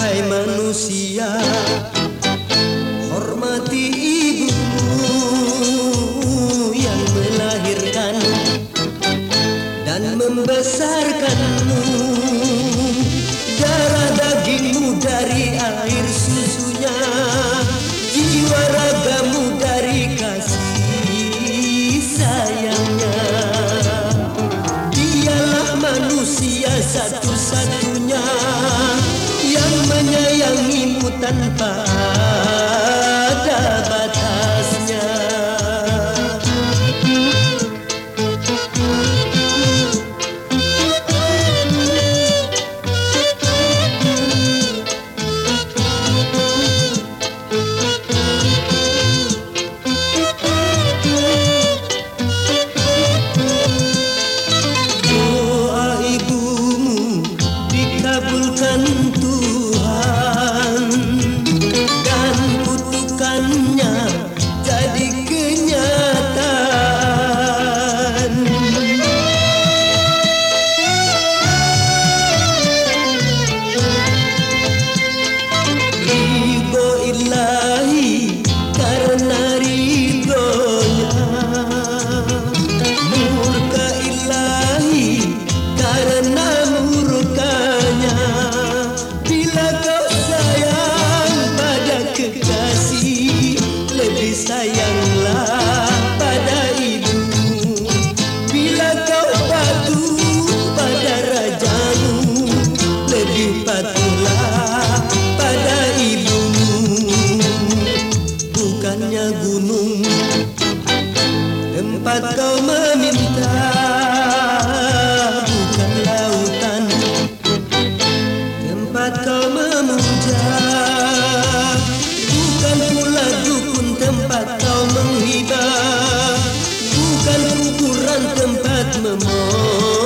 Wahai manusia Hormati ibumu Yang melahirkan Dan membesarkanmu. Darah dagingmu dari air susunya Jiwa ragamu dari kasih sayangnya. Dialah manusia satu-satunya tanpa ada batasnya. Doa ibumu dikabulkan Tuhan. tempat kau meminta bukan lautan. Tempat kau memuja bukan pula dukun tempat kau menghibah. Bukan ukuran tempat memohon.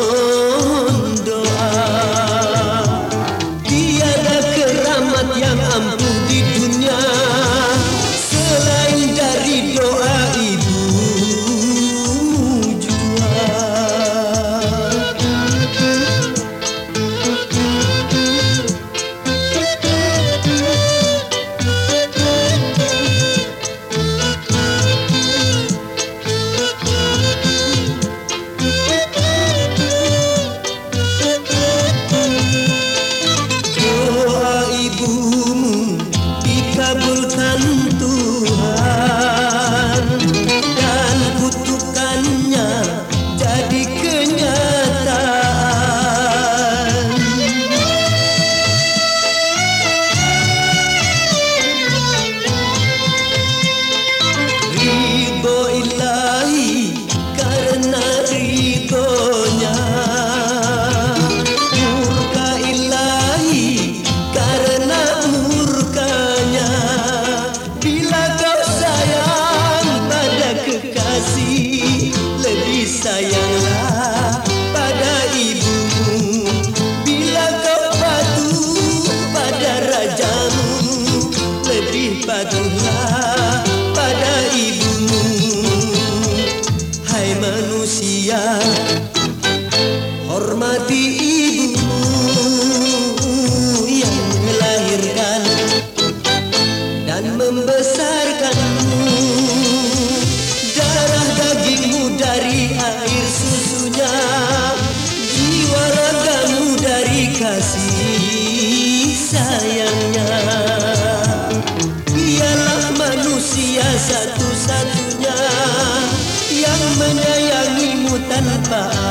sayangnya. Dialah manusia satu-satunya Yang menyayangimu tanpa